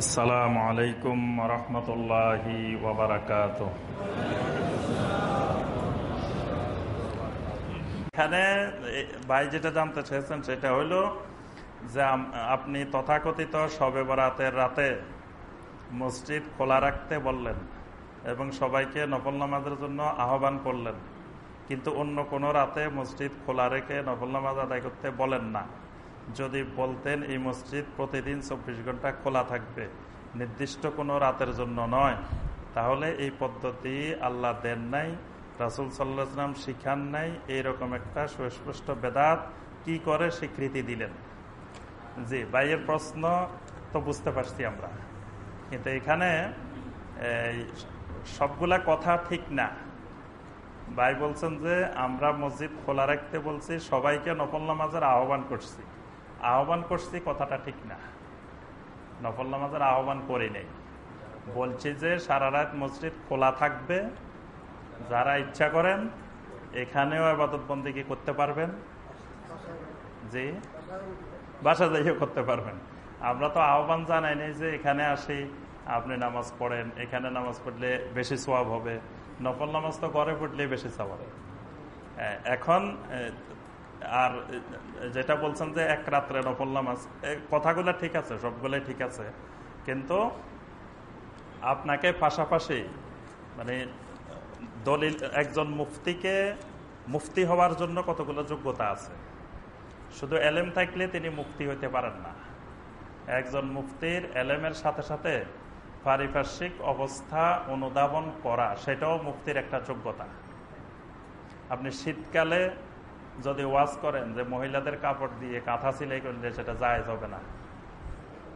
আসসালামু আলাইকুম রহমতুল্লাহি ওবরাকাত এখানে ভাই যেটা জানতে চেয়েছেন সেটা হলো যে আপনি তথাকথিত শবে বরাতের রাতে মসজিদ খোলা রাখতে বললেন এবং সবাইকে নফল নামাজের জন্য আহ্বান করলেন, কিন্তু অন্য কোনো রাতে মসজিদ খোলা রেখে নফল নামাজ আদায় করতে বলেন না। যদি বলতেন এই মসজিদ প্রতিদিন চব্বিশ ঘণ্টা খোলা থাকবে, নির্দিষ্ট কোনো রাতের জন্য নয়, তাহলে এই পদ্ধতি আল্লাহ দেন নাই, রাসুল সাল্লাহাম শিখান নাই, এইরকম একটা সুস্পষ্ট বেদাত কি করে স্বীকৃতি দিলেন? জি বাইয়ের প্রশ্ন তো বুঝতে পারছি আমরা। কিন্তু এখানে সবগুলা কথা ঠিক না। ভাই বলছেন যে, আমরা মসজিদ খোলা রাখতে বলছি, সবাইকে নফল নামাজের আহ্বান করছি। আহ্বান করছি, কথাটা ঠিক না। নফল নামাজের আহ্বান করি নেই। বলছি যে, সারা রাত মসজিদ খোলা থাকবে। যারা ইচ্ছা করেন, এখানেও আবাদত বন্দিকে করতে পারবেন? জি? বাসা যাইও করতে পারবেন। আমরা তো আহ্বান জানাই নেই যে, এখানে আসি, আপনি নামাজ পড়েন। এখানে নামাজ পড়লে বেশি সোয়াব হবে। নফল নামাজ তো ঘরে পড়লে বেশি সোয়াব এখন আর যেটা বলছেন যে এক রাত্রে নফল নামাজ কথাগুলো ঠিক আছে, সবগুলোই ঠিক আছে। কিন্তু আপনাকে পাশাপাশি মানে দলিল, একজন মুফতিকে, মুফতি হওয়ার জন্য কতগুলো যোগ্যতা আছে? শুধু এলেম থাকলে তিনি মুফতি হইতে পারেন না। একজন মুফতির এলেমের সাথে সাথে পারিপার্শ্বিক অবস্থা অনুধাবন করা, সেটাও মুক্তির একটা যোগ্যতা। আপনি শীতকালে যদি ওয়াজ করেন যে মহিলাদের কাপড় দিয়ে কাঁথা সিলাই করলে সেটা যায় হবে না।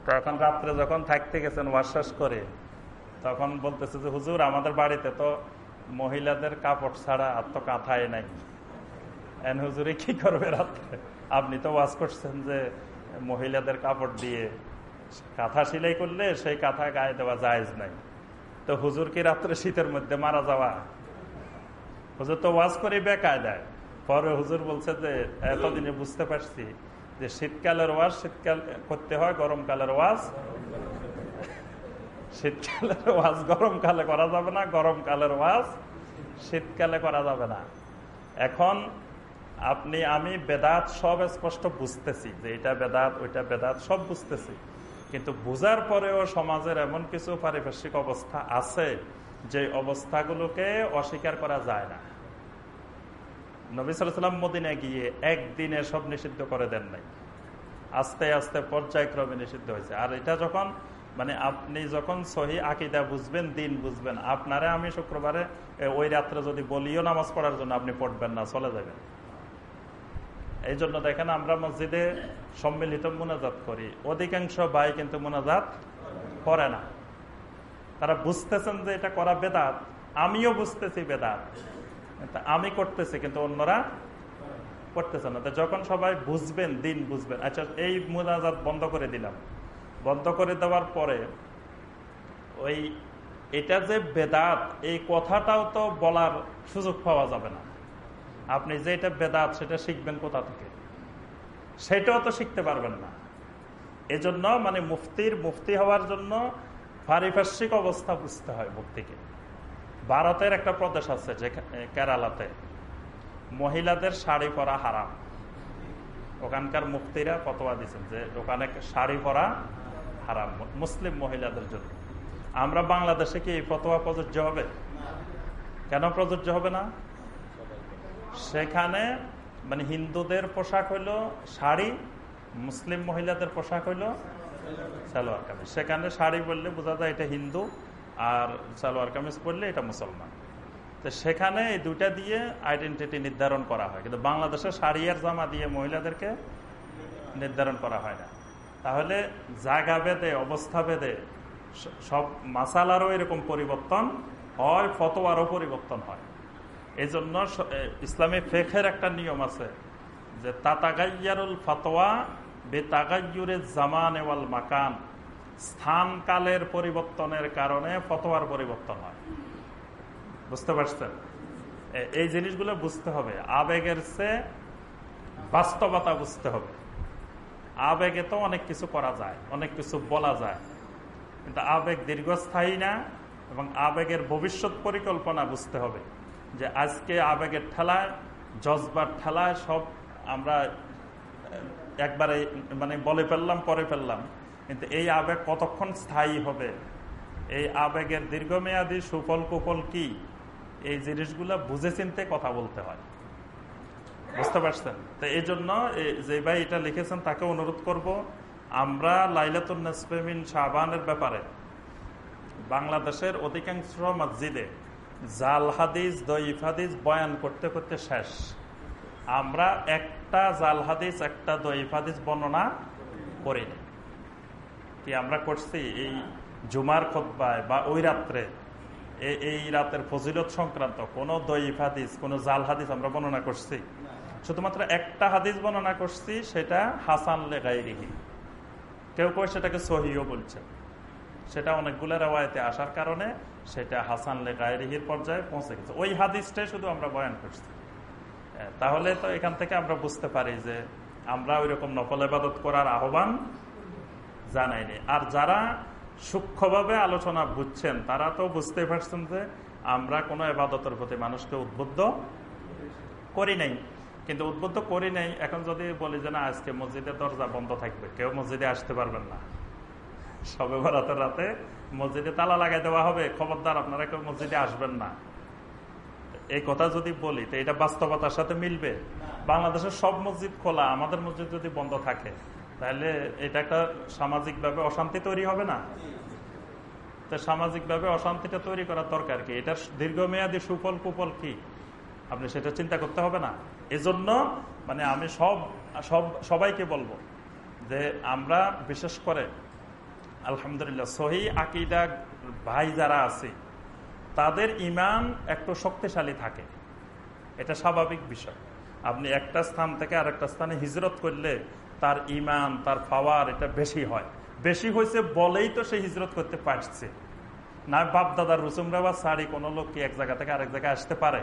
তখন রাত্রে যখন থাকতে গেছেন ওয়াশ করে, তখন বলতেছে যে, হুজুর, আমাদের বাড়িতে তো মহিলাদের কাপড় ছাড়া আর তো কাঁথায় নাই। এন হুজুরে কি করবে রাত্রে? আপনি তো ওয়াজ করছেন যে মহিলাদের কাপড় দিয়ে কাঁথা সিলাই করলে সেই কাঁথা গায়ে দেওয়া জায়জ নাই। তো হুজুর কি রাত্রে শীতের মধ্যে মারা যাওয়া? হুজুর তো ওয়াজ করে বেকায় দেয় পরে হুজুর বলছে যে, এতদিনে বুঝতে পারছি যে শীতকালের ওয়াজ, শীতকাল করতে হয়, গরমকালের ওয়াজ। শীতকালের ওয়াজ গরমকালে করা যাবে না, গরমকালের ওয়াজ শীতকালে করা যাবে না। এখন আপনি, আমি বেদাত সব স্পষ্ট বুঝতেছি যে এটা বেদাত, ওইটা বেদাত, সব বুঝতেছি। কিন্তু বুঝার পরেও সমাজের এমন কিছু পারিপার্শ্বিক অবস্থা আছে যে অবস্থাগুলোকে অস্বীকার করা যায় না। নবী সাল্লাম মদিনে গিয়ে একদিনে সব নিষিদ্ধ করে দেন নাই। আস্তে আস্তে পর্যায়ক্রমে নিষিদ্ধ হয়েছে। আর এটা যখন মানে আপনি যখন সহি আকিদা বুঝবেন, দিন বুঝবেন, আপনারে আমি শুক্রবারে ওই রাত্রে যদি বলিও নামাজ পড়ার জন্য আপনি পড়বেন না, চলে যাবেন। এই জন্য দেখেন আমরা মসজিদে সম্মিলিত মোনাজাত করি। অধিকাংশ ভাই কিন্তু মোনাজাত করে না। তারা বুঝতেছেন যে এটা করা বেদাত। আমিও বুঝতেছি বেদাত। আমি করতেছি, কিন্তু অন্যরা করতেছে না। যখন সবাই বুঝবেন, দিন বুঝবেন আচ্ছা এই মোনাজাত বন্ধ করে দিলাম। বন্ধ করে দেওয়ার পরে ওই এটা যে বেদাত, এই কথাটাও তো বলার সুযোগ পাওয়া যাবে না। আপনি যে এটা বেদাত, সেটা শিখবেন কোথা থেকে? সেটাও তো শিখতে পারবেন না। এজন্য মানে মুফতির মুফতি হওয়ার জন্য পারিপার্শ্বিক অবস্থা বুঝতে হয় মুক্তিকে ভারতের একটা প্রদেশ আছে কেরালাতে। মহিলাদের শাড়ি পরা হারাম। ওখানকার মুক্তিরা ফতোয়া দিচ্ছেন যে ওখানে শাড়ি পরা হারাম মুসলিম মহিলাদের জন্য। আমরা বাংলাদেশে কি এই ফতোয়া প্রযোজ্য হবে? কেন প্রযোজ্য হবে না? সেখানে মানে হিন্দুদের পোশাক হইল শাড়ি, মুসলিম মহিলাদের পোশাক হইল সালোয়ার কামিজ। সেখানে শাড়ি বললে বোঝা যায় এটা হিন্দু। আর সালোয়ার কামিজ পরলে এটা মুসলমান। তো সেখানে এই দুটা দিয়ে আইডেন্টিটি নির্ধারণ করা হয়। কিন্তু বাংলাদেশে শাড়ি আর জামা দিয়ে মহিলাদেরকে নির্ধারণ করা হয় না। তাহলে জায়গা বেদে অবস্থা বেদে সব মাসালারও এরকম পরিবর্তন হয়, ফতোয়ারও পরিবর্তন হয়। এই জন্য ইসলামী ফেখের একটা নিয়ম আছে যে, তাতাগাইয়ারুল ফতোয়া বেতাগাইয়ুরে জামান এওয়াল মাকান। স্থান কালের পরিবর্তনের কারণে ফতোয়ার পরিবর্তন হয়। বুঝতে পারছেন? এই জিনিসগুলো বুঝতে হবে। আবেগের চেয়ে বাস্তবতা বুঝতে হবে। আবেগে তো অনেক কিছু করা যায়, অনেক কিছু বলা যায়। কিন্তু আবেগ দীর্ঘস্থায়ী না, এবং আবেগের ভবিষ্যৎ পরিকল্পনা বুঝতে হবে যে আজকে আবেগের ঠেলায়, জজবার ঠেলায় সব আমরা একবারে মানে বলে ফেললাম, করে ফেললাম। কিন্তু এই আবেগ কতক্ষণ স্থায়ী হবে? এই আবেগের দীর্ঘমেয়াদী সুফল কুফল কি? এই জিনিসগুলো বুঝে চিনতে কথা বলতে হয়। বুঝতে পারছেন? তো এই জন্য যে ভাই এটা লিখেছেন, তাকে অনুরোধ করব, আমরা লাইলাতুল লাইলাতুন্নাসমিন শাহবানের ব্যাপারে, বাংলাদেশের অধিকাংশ মসজিদে জাল হাদিস দইফ হাদিস বয়ান করতে করতে শেষ। আমরা একটা জাল হাদিস, একটা দইফ হাদিস বর্ণনা করিনি কি আমরা করছি? এই জুমার খোদ্ায় বা ওই রাত্রে এই রাতের ফজিলত সংক্রান্ত কোন দইফ হাদিস, কোন জাল হাদিস আমরা বর্ণনা করছি? শুধুমাত্র একটা হাদিস বর্ণনা করছি, সেটা হাসান লেগাইরিহি কেউ কেউ সেটাকে সহিও বলছে। সেটা অনেকগুলো রেওয়ায়তে আসার কারণে সেটা হাসান লেগাইরিহির পর্যায়ে পৌঁছে গেছে। ওই হাদিসটাই শুধু আমরা বয়ান করছি। তাহলে তো এখান থেকে আমরা বুঝতে পারি যে আমরা ওই রকম নকল এবাদত করার আহ্বান জানাইনি আর যারা সূক্ষ্মভাবে আলোচনা বুঝছেন, তারা তো বুঝতে পারছেন যে আমরা কোনো এবাদতের প্রতি মানুষকে উদ্বুদ্ধ করি নাই। কিন্তু উদ্বুদ্ধ করি নাই, এখন যদি বলি যে না, আজকে মসজিদের দরজা বন্ধ থাকবে, কেউ মসজিদে আসতে পারবেন না। সবে বরাতের রাতে মসজিদে তালা লাগাই দেওয়া হবে, খবরদার, আপনারা কেউ মসজিদে আসবেন না। এই কথা যদি বলি, তো এটা বাস্তবতার সাথে মিলবে। বাংলাদেশের সব মসজিদ খোলা, আমাদের মসজিদ যদি বন্ধ থাকে তাহলে এটা একটা সামাজিকভাবে অশান্তি তৈরি হবে না? তো সামাজিকভাবে অশান্তিটা তৈরি করার দরকার কি? এটার দীর্ঘমেয়াদী সুফল কুফল কি? আপনি সেটা চিন্তা করতে হবে না। এজন্য মানে আমি সব সব, সবাইকে বলব যে আমরা বিশেষ করে, আলহামদুলিল্লাহ, সহি আকিদা ভাই যারা আছে, তাদের ইমান একটু শক্তিশালী থাকে। এটা স্বাভাবিক বিষয়। আপনি একটা স্থান থেকে আরেকটা স্থানে হিজরত করলে তার ইমান তার পাওয়ার এটা বেশি হয়। বেশি হয়েছে বলেই তো সে হিজরত করতে পারছে। না বাপ দাদার রুসুমরা বা শাড়ি কোনো লোক কি এক জায়গা থেকে আরেক জায়গায় আসতে পারে?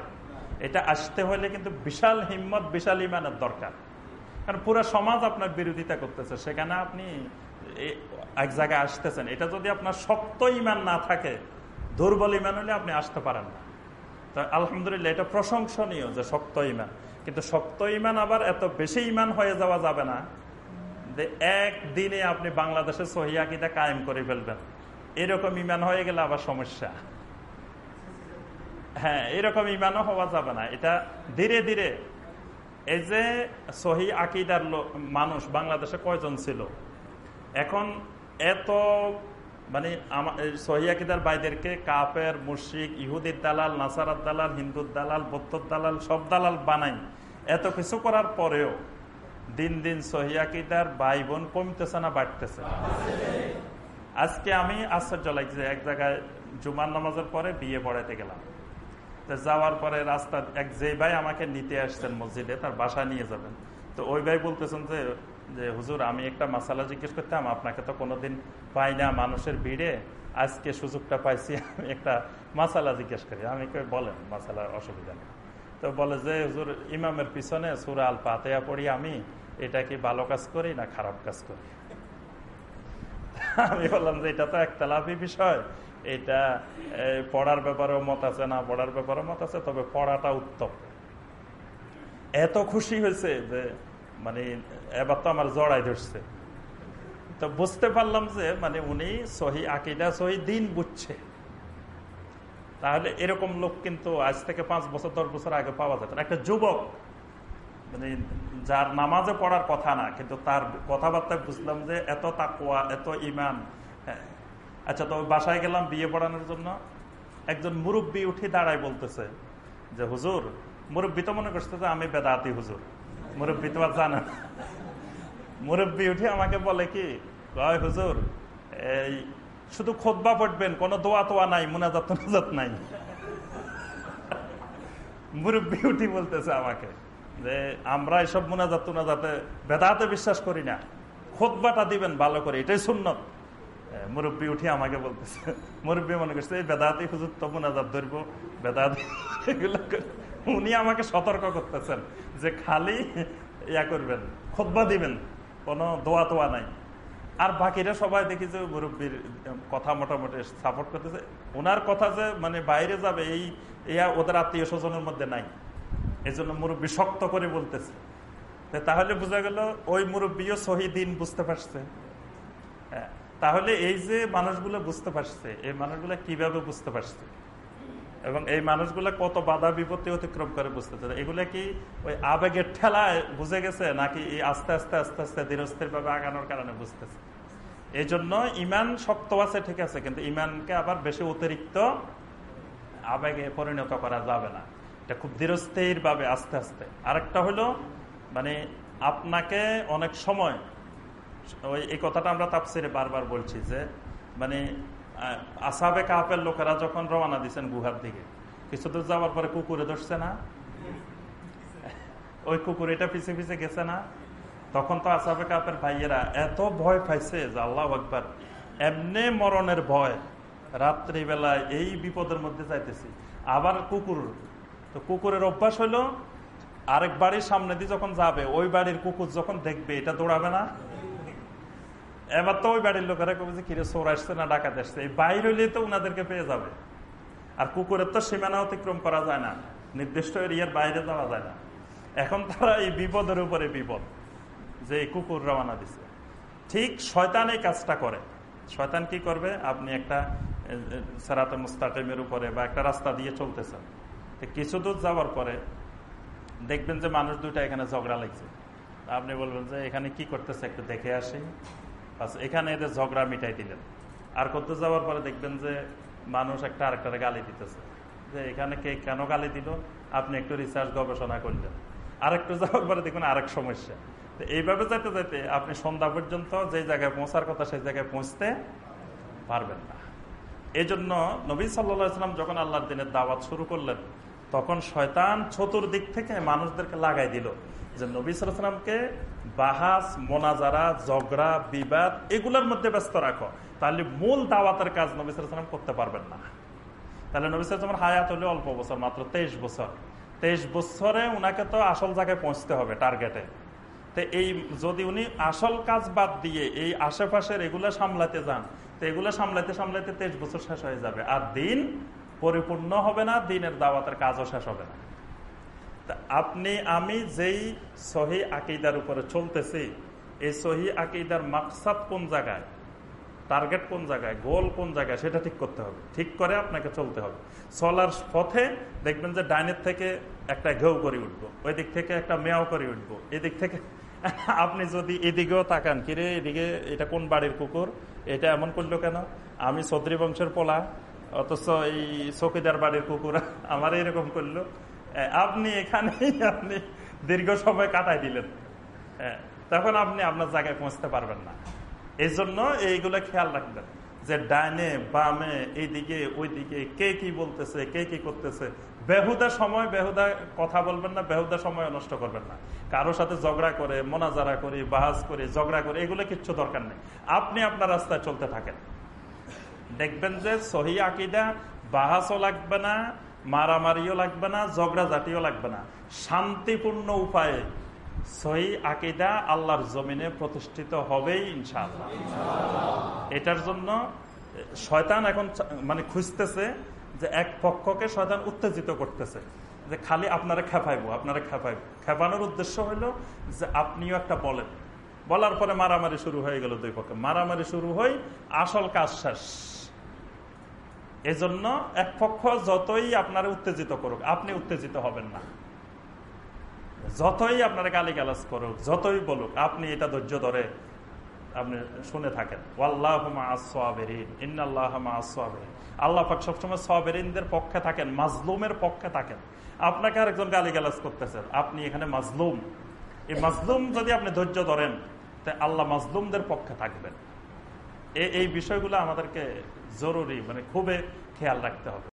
এটা আসতে হলে কিন্তু বিশাল হিম্মত, বিশাল ইমানের দরকার। কারণ পুরো সমাজ আপনার বিরোধিতা করতেছে। সেখানে আপনি এক জায়গায় আসতেছেন। এটা যদি আপনার শক্ত ইমান না থাকে, দুর্বল ইমান হলে আপনি আসতে পারেন না। তো আলহামদুলিল্লাহ, এটা প্রশংসনীয় যে শক্ত ইমান কিন্তু শক্ত ইমান আবার এত বেশি ইমান হয়ে যাওয়া যাবে না। যে একদিনে আপনি বাংলাদেশের সহিয়াকিটা কায়েম করে ফেলবেন। এরকম ইমান হয়ে গেলে আবার সমস্যা। হ্যাঁ এরকম ইমানও হওয়া যাবে না। এটা ধীরে ধীরে এই যে সহি আকিদার মানুষ বাংলাদেশে কয়জন ছিল? এখন এত মানে সহি আকিদার বাইদেরকে কাপের মুশিক ইহুদির দালাল, নাসারার দালাল, হিন্দুর দালাল, বৌদ্ধর দালাল, সব দালাল বানাই। এত কিছু করার পরেও দিন দিন সহিয়াকিদার ভাই বোন কমতেছে না, বাড়তেছে? আজকে আমি আশ্চর্য লাগছে, এক জায়গায় জুমার নামাজের পরে বিয়ে পড়াইতে গেলাম। যাওয়ার পরে রাস্তা, এক যে ভাই আমাকে নিতে আসছেন মসজিদে, তার বাসা নিয়ে যাবেন। তো ওই ভাই বলতেছেন যে যে, হুজুর, আমি একটা মাসালা জিজ্ঞেস করতাম, আপনাকে তো কোনোদিন পাই না মানুষের ভিড়ে, আজকে সুযোগটা পাইছি, আমি একটা মাসালা জিজ্ঞেস করি। আমি বলেন, মাসালার অসুবিধা নেই। তো বলে যে, হুজুর, ইমামের পিছনে সুরা আল পাতেয়া পড়ি আমি এটা কি ভালো কাজ করি না খারাপ কাজ করি? আমি বললাম যে এটা তো একটা লাভি বিষয়। এটা পড়ার ব্যাপারেও মত আছে, না পড়ার ব্যাপারেও মত আছে, তবে পড়াটা উত্তম। এত খুশি হয়েছে যে মানে এবার তো আমার জড়াই ধরছে। তো বুঝতে পারলাম যে মানে উনি সহি আকিদা, সহি দিন বুঝছে। তাহলে এরকম লোক কিন্তু আজ থেকে পাঁচ বছর, দশ বছর আগে পাওয়া যেত একটা যুবক মানে যার নামাজে পড়ার কথা না, কিন্তু তার কথাবার্তায় বুঝলাম যে এত তাকুয়া এত ইমান হ্যাঁ। আচ্ছা তো বাসায় গেলাম বিয়ে পড়ানোর জন্য। একজন মুরব্বী উঠে দাঁড়ায় বলতেছে যে, হুজুর, মুরব্বী তো মনে করছে যে আমি বেদাতি হুজুর। মুরব্বী তো আর জানে মুরব্বী উঠে আমাকে বলে কি, কয় হুজুর, এই শুধু খোদবা পড়বেন, কোনো দোয়া তোয়া নাই মুনাজাত মুনাজাত নাই। মুরব্বী উঠি বলতেছে আমাকে। যে আমরা এসব মুনাজাত তুনাজাতে, বেদাতে বিশ্বাস করি না। খোদবাটা দিবেন ভালো করে, এটাই সুন্নত। মুরব্বী উঠি আমাকে বলতেছে, মুরব্বী মনে করছে, এই বেদাতি হুজুর তো মুনাজাত ধরবো, বেদাতি উনি আমাকে সতর্ক করতেছেন যে খালি ইয়া করবেন খোদবা দিবেন, কোনো দোয়া তোয়া নাই। আর বাকিরা সবাই দেখি যে মুরব্বীর কথা মোটামুটি সাপোর্ট করতেছে। ওনার কথা যে মানে বাইরে যাবে, এই, ইয়া ওদের আত্মীয় স্বজনের মধ্যে নাই। এই জন্য মুরব্বী শক্ত করে বলতেছে। তাহলে বোঝা গেল ওই মুরব্বীও সহি দিন বুঝতে পারছে। হ্যাঁ তাহলে এই যে মানুষগুলো বুঝতে পারছে, এই মানুষগুলো কীভাবে বুঝতে পারছে? এবং এই মানুষগুলো কত বাধা বিপত্তি অতিক্রম করে বুঝতেছে। এগুলো কি ওই আবেগের ঠেলায় বুঝে গেছে, নাকি আস্তে আস্তে আস্তে আস্তে ধীরস্থির ভাবে আগানোর কারণে বুঝতেছে? এই জন্য ইমান শক্ত আছে, ঠিক আছে, কিন্তু ইমানকে আবার বেশি অতিরিক্ত আবেগে পরিণত করা যাবে না। এটা খুব ধীরস্থির ভাবে আস্তে আস্তে। আরেকটা হলো মানে আপনাকে অনেক সময়, ওই এই কথাটা আমরা তাপসিরে বারবার বলছি যে মানে আসাবে কাপের লোকেরা যখন রওনা দিচ্ছেন গুহার দিকে, কিছু দূর যাওয়ার পরে কুকুরে ধরছে না? ওই কুকুর এটা পিছিয়ে পিছিয়ে গেছে না? তখন তো আসাবে কাপের ভাইয়েরা এত ভয় পাইছে যে আল্লাহ একবার এমনি মরণের ভয়, রাত্রিবেলায় এই বিপদের মধ্যে যাইতেছি। আবার কুকুর তো কুকুরের অভ্যাস হইল আরেক বাড়ির সামনে দিয়ে যখন যাবে, ওই বাড়ির কুকুর যখন দেখবে, এটা দৌড়াবে না। এবার তো ওই বাড়ির লোকেরা কবে যে, কিরে, চোর আসছে না, ডাকাত আসছে? এই বাইর হইলে তো উনাদেরকে পেয়ে যাবে। আর কুকুরের তো সীমানা অতিক্রম করা যায় না, নির্দিষ্ট এরিয়ার বাইরে যাওয়া যায় না। এখন তারা এই বিপদের উপরে বিপদ, যে কুকুর রওনা দিছে। ঠিক শয়তান এই কাজটা করে। শয়তান কি করবে? আপনি একটা সেরাতে মুস্তাটিমের উপরে বা একটা রাস্তা দিয়ে চলতেছেন। কিছু দূর যাওয়ার পরে দেখবেন যে মানুষ দুইটা এখানে ঝগড়া লাগছে। আপনি বলবেন যে, এখানে কি করতেছে? একটু দেখে আসি। এখানে এদের ঝগড়া মিটাই দিলেন। আর করতে যাওয়ার পরে দেখবেন যে মানুষ একটা আরেকটা গালি দিতেছে। যে, এখানে কে কেন গালি দিল? আপনি একটু রিসার্চ গবেষণা করলেন। আরেকটু যাওয়ার পরে দেখবেন আরেক সমস্যা। তো এইভাবে যাইতে যাইতে আপনি সন্ধ্যা পর্যন্ত যে জায়গায় পৌঁছার কথা সেই জায়গায় পৌঁছতে পারবেন না। এই জন্য নবী সাল্লাম যখন আল্লাহর দিনের দাওয়াত শুরু করলেন তখন শয়তান চতুর্দিক থেকে মানুষদেরকে লাগাই দিল। যে নবী সালামকে বাহাস, মোনাজারা, ঝগড়া, বিবাদ এগুলোর মধ্যে ব্যস্ত রাখো। তাহলে মূল দাওয়াতের কাজ নবী সালাম করতে পারবেন না। তাহলে নবী সালামের হায়াত হলে অল্প বছর, মাত্র তেইশ বছর। তেইশ বছরে উনাকে তো আসল জায়গায় পৌঁছতে হবে টার্গেটে। তো এই যদি উনি আসল কাজ বাদ দিয়ে এই আশেপাশের এগুলো সামলাতে যান, তো এগুলো সামলাতে সামলাতে তেইশ বছর শেষ হয়ে যাবে। আর দিন পরিপূর্ণ হবে না, দিনের দাওয়াতের কাজও শেষ হবে না। আপনি, আমি যেই সহি আকিদার উপরে চলতেছি, এই সহি আকিদার মাকসাদ কোন জায়গায়, টার্গেট কোন জায়গায়, গোল কোন জায়গায়, সেটা ঠিক করতে হবে। ঠিক করে আপনাকে চলতে হবে। চলার পথে দেখবেন যে ডাইনের থেকে একটা ঘেউ করে উঠবো, ওই দিক থেকে একটা মেয়াও করে উঠবো এদিক থেকে আপনি যদি এদিকেও তাকান, কিরে, এদিকে, এটা কোন বাড়ির কুকুর? এটা এমন করল কেন? আমি সদ্রী বংশের পোলা অথচ এই চকিদার বাড়ির কুকুর আমার এরকম করল। আপনি এখানে আপনি দীর্ঘ সময় কাটাই দিলেন। তখন আপনি আপনার জায়গায় পৌঁছতে পারবেন না। এই জন্য এইগুলো খেয়াল রাখবেন যে ডাইনে, বামে, এইদিকে, ওইদিকে কে কি বলতেছে, কে কি করতেছে। বেহুদা সময় বেহুদা কথা বলবেন না, বেহুদা সময় নষ্ট করবেন না। কারোর সাথে ঝগড়া করে, মোনাজারা করি বাহাজ করে, ঝগড়া করে, এগুলো কিচ্ছু দরকার নেই। আপনি আপনার রাস্তায় চলতে থাকেন। দেখবেন যে সহি আকিদা, বাহাসও লাগবে না, মারামারিও লাগবে না, ঝগড়া জাতিও লাগবে না। শান্তিপূর্ণ উপায়ে সহি আকিদা আল্লাহর জমিনে প্রতিষ্ঠিত হবেই ইনশাআল্লাহ। এটার জন্য শয়তান এখন মানে খুঁজতেছে যে এক পক্ষকে শয়তান উত্তেজিত করতেছে, যে খালি আপনারা খেপাইবো আপনারা খেপাইবো। খেপানোর উদ্দেশ্য হইল যে আপনিও একটা বলেন। বলার পরে মারামারি শুরু হয়ে গেল দুই পক্ষে। মারামারি শুরু হয় আসল কাজ শেষ। এজন্য এক পক্ষ যতই আপনারা উত্তেজিত করুক, আপনি উত্তেজিত হবেন না। যতই আপনারা গালি গালাজ করুক, যতই বলুক, আপনি এটা ধৈর্য ধরে আপনি শুনে থাকেন। আল্লাহ সবসময় সবেরিনদের পক্ষে থাকেন, মাজলুমের পক্ষে থাকেন। আপনাকে আরেকজন গালি গালাজ করতেছেন, আপনি এখানে মাজলুম। এই মাজলুম যদি আপনি ধৈর্য ধরেন তাই আল্লাহ মাজলুমদের পক্ষে থাকবেন। এই বিষয়গুলো আমাদেরকে জরুরি মানে খুবই খেয়াল রাখতে হবে।